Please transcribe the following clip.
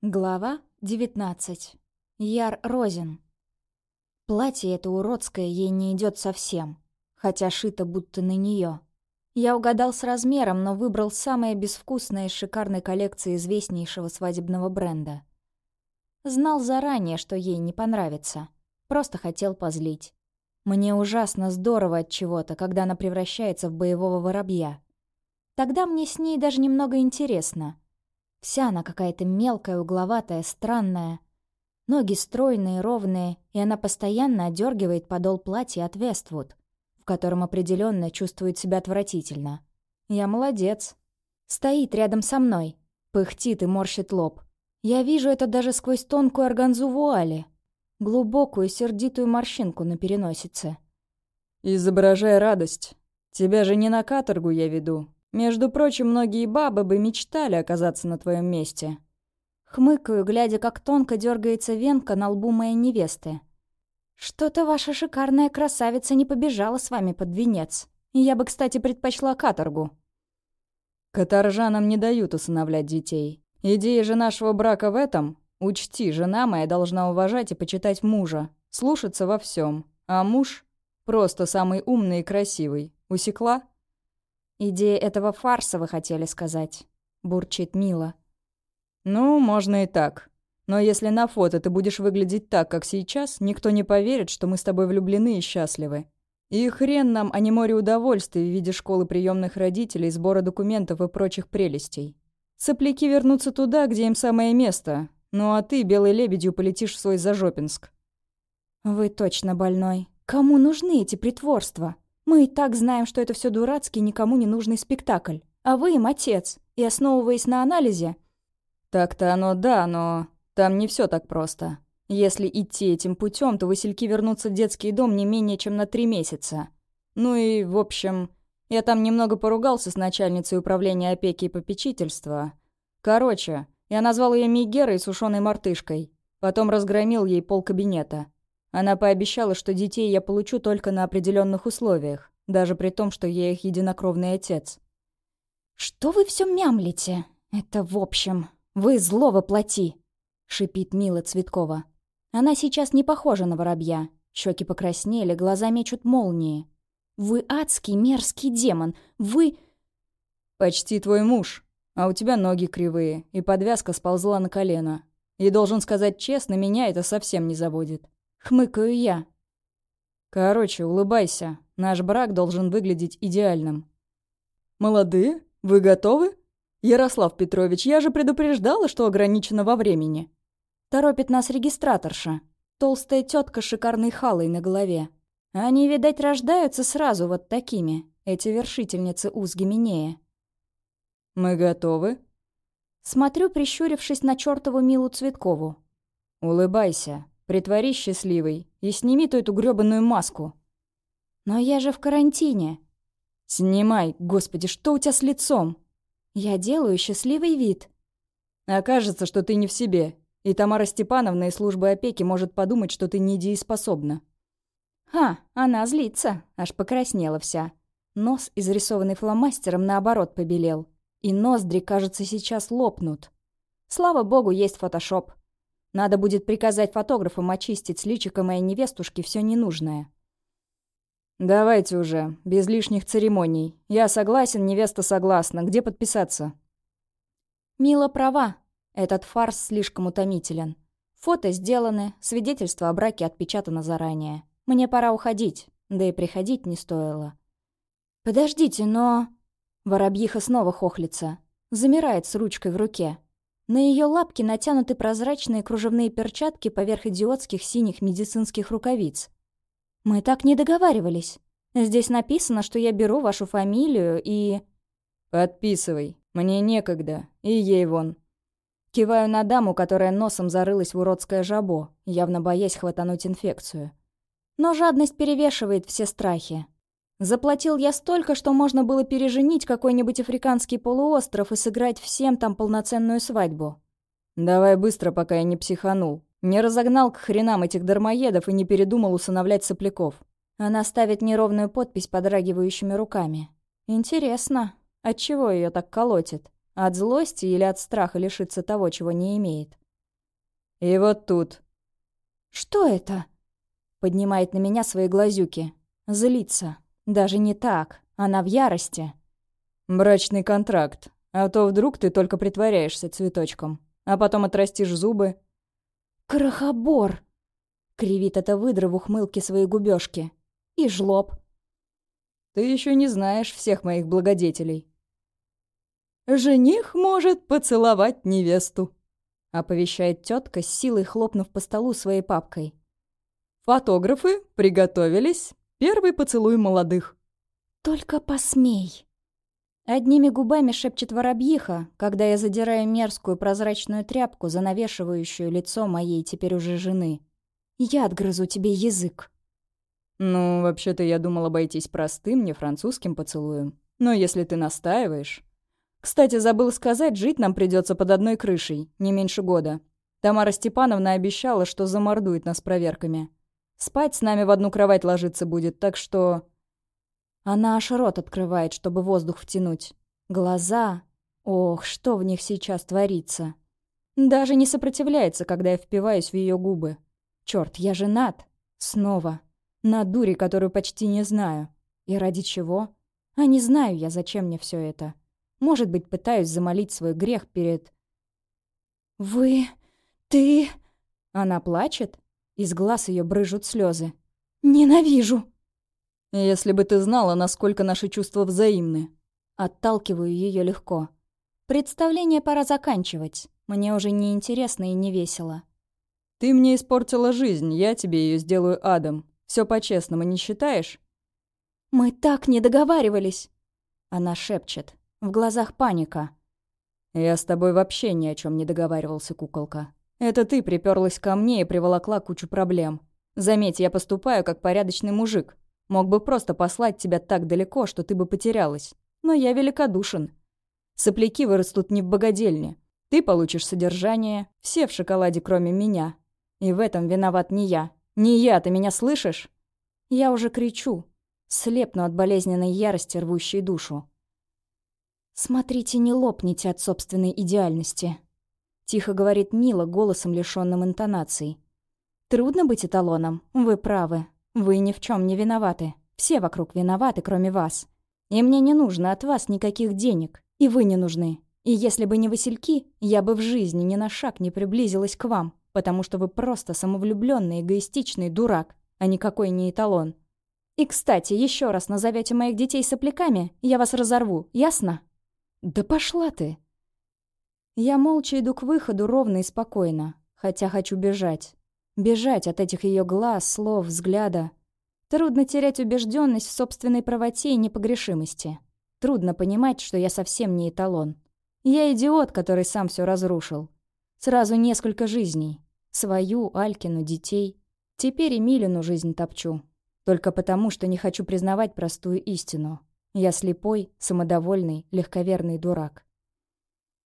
Глава 19. Яр Розин. Платье это уродское ей не идет совсем, хотя шито будто на нее. Я угадал с размером, но выбрал самое безвкусное из шикарной коллекции известнейшего свадебного бренда. Знал заранее, что ей не понравится. Просто хотел позлить. Мне ужасно здорово от чего-то, когда она превращается в боевого воробья. Тогда мне с ней даже немного интересно — Вся она какая-то мелкая, угловатая, странная. Ноги стройные, ровные, и она постоянно отдергивает подол платья от Вествуд, в котором определенно чувствует себя отвратительно. Я молодец. Стоит рядом со мной, пыхтит и морщит лоб. Я вижу это даже сквозь тонкую органзу вуали, глубокую сердитую морщинку на переносице. «Изображай радость. Тебя же не на каторгу я веду, между прочим, многие бабы бы мечтали оказаться на твоем месте. Хмыкаю, глядя, как тонко дергается венка на лбу моей невесты. Что-то ваша шикарная красавица не побежала с вами под венец. Я бы, кстати, предпочла каторгу. Каторжанам не дают усыновлять детей. Идея же нашего брака в этом — учти, жена моя должна уважать и почитать мужа, слушаться во всем, а муж — просто самый умный и красивый. Усекла? «Идея этого фарса, вы хотели сказать», — бурчит Мила. «Ну, можно и так. Но если на фото ты будешь выглядеть так, как сейчас, никто не поверит, что мы с тобой влюблены и счастливы. И хрен нам, а не море удовольствий в виде школы приемных родителей, сбора документов и прочих прелестей. Сопляки вернутся туда, где им самое место. Ну а ты, белой лебедью, полетишь в свой Зажопинск». «Вы точно больной. Кому нужны эти притворства?» Мы и так знаем, что это все дурацкий, никому не нужный спектакль. А вы им отец. И основываясь на анализе... Так-то оно да, но там не все так просто. Если идти этим путем, то Васильки вернутся в детский дом не менее чем на три месяца. Ну и, в общем, я там немного поругался с начальницей управления опеки и попечительства. Короче, я назвал ее Мигерой сушеной мартышкой. Потом разгромил ей пол кабинета. Она пообещала, что детей я получу только на определенных условиях, даже при том, что я их единокровный отец. «Что вы все мямлите? Это в общем. Вы зло воплоти!» — шипит Мила Цветкова. Она сейчас не похожа на воробья. Щеки покраснели, глаза мечут молнии. «Вы адский мерзкий демон! Вы...» «Почти твой муж, а у тебя ноги кривые, и подвязка сползла на колено. И должен сказать честно, меня это совсем не заводит. Хмыкаю я. Короче, улыбайся. Наш брак должен выглядеть идеальным. Молодые? Вы готовы? Ярослав Петрович, я же предупреждала, что ограничено во времени. Торопит нас регистраторша. Толстая тетка с шикарной халой на голове. Они, видать, рождаются сразу вот такими, эти вершительницы уз Гименея. «Мы готовы?» Смотрю, прищурившись на чертову Милу Цветкову. «Улыбайся. Притворись счастливой и сними ту эту грёбаную маску. Но я же в карантине. Снимай, господи, что у тебя с лицом? Я делаю счастливый вид. Окажется, что ты не в себе, и Тамара Степановна из службы опеки может подумать, что ты недееспособна. Ха, она злится, аж покраснела вся. Нос, изрисованный фломастером, наоборот побелел. И ноздри, кажется, сейчас лопнут. Слава богу, есть фотошоп. Надо будет приказать фотографам очистить с личика моей невестушки все ненужное. «Давайте уже, без лишних церемоний. Я согласен, невеста согласна. Где подписаться?» «Мила права. Этот фарс слишком утомителен. Фото сделаны, свидетельство о браке отпечатано заранее. Мне пора уходить, да и приходить не стоило». «Подождите, но...» Воробьиха снова хохлится. Замирает с ручкой в руке. На ее лапки натянуты прозрачные кружевные перчатки поверх идиотских синих медицинских рукавиц. «Мы так не договаривались. Здесь написано, что я беру вашу фамилию и...» «Подписывай. Мне некогда. И ей вон». Киваю на даму, которая носом зарылась в уродское жабо, явно боясь хватануть инфекцию. Но жадность перевешивает все страхи. Заплатил я столько, что можно было переженить какой-нибудь африканский полуостров и сыграть всем там полноценную свадьбу. «Давай быстро, пока я не психанул. Не разогнал к хренам этих дармоедов и не передумал усыновлять сопляков». Она ставит неровную подпись подрагивающими руками. «Интересно, от чего ее так колотит? От злости или от страха лишиться того, чего не имеет?» И вот тут». «Что это?» Поднимает на меня свои глазюки. Злится. Даже не так. Она в ярости. «Брачный контракт. А то вдруг ты только притворяешься цветочком, а потом отрастишь зубы». «Крохобор!» Кривит это выдра в ухмылке своей губёшки. И жлоб. «Ты еще не знаешь всех моих благодетелей». «Жених может поцеловать невесту», — оповещает тетка, с силой хлопнув по столу своей папкой. «Фотографы приготовились. Первый поцелуй молодых». «Только посмей!» Одними губами шепчет воробьиха, когда я задираю мерзкую прозрачную тряпку, занавешивающую лицо моей теперь уже жены. Я отгрызу тебе язык. Ну, вообще-то я думал обойтись простым, не французским поцелуем. Но если ты настаиваешь... Кстати, забыл сказать, жить нам придется под одной крышей, не меньше года. Тамара Степановна обещала, что замордует нас проверками. Спать с нами в одну кровать ложиться будет, так что... Она аж рот открывает, чтобы воздух втянуть. Глаза... Ох, что в них сейчас творится. Даже не сопротивляется, когда я впиваюсь в ее губы. Черт, я женат. Снова. На дуре, которую почти не знаю. И ради чего? А не знаю я, зачем мне все это. Может быть, пытаюсь замолить свой грех перед... «Вы... ты...» Она плачет. Из глаз ее брыжут слезы. «Ненавижу!» «Если бы ты знала, насколько наши чувства взаимны». Отталкиваю ее легко. Представление пора заканчивать. Мне уже не интересно и не весело. «Ты мне испортила жизнь, я тебе ее сделаю адом. Все по-честному, не считаешь?» «Мы так не договаривались!» Она шепчет. В глазах паника. «Я с тобой вообще ни о чем не договаривался, куколка. Это ты приперлась ко мне и приволокла кучу проблем. Заметь, я поступаю как порядочный мужик. Мог бы просто послать тебя так далеко, что ты бы потерялась. Но я великодушен. Сопляки вырастут не в богадельне. Ты получишь содержание, все в шоколаде, кроме меня. И в этом виноват не я. Не я, ты меня слышишь? Я уже кричу. Слепну от болезненной ярости, рвущей душу. «Смотрите, не лопните от собственной идеальности», — тихо говорит Мила голосом, лишённым интонаций. «Трудно быть эталоном, вы правы. Вы ни в чем не виноваты. Все вокруг виноваты, кроме вас. И мне не нужно от вас никаких денег. И вы не нужны. И если бы не Васильки, я бы в жизни ни на шаг не приблизилась к вам, потому что вы просто самовлюбленный, эгоистичный дурак, а никакой не эталон. И, кстати, еще раз назовете моих детей сопляками, я вас разорву, ясно?» «Да пошла ты!» Я молча иду к выходу ровно и спокойно, хотя хочу бежать. Бежать от этих ее глаз, слов, взгляда. Трудно терять убежденность в собственной правоте и непогрешимости. Трудно понимать, что я совсем не эталон. Я идиот, который сам все разрушил. Сразу несколько жизней. Свою, Алькину, детей. Теперь и Милину жизнь топчу. Только потому, что не хочу признавать простую истину. Я слепой, самодовольный, легковерный дурак.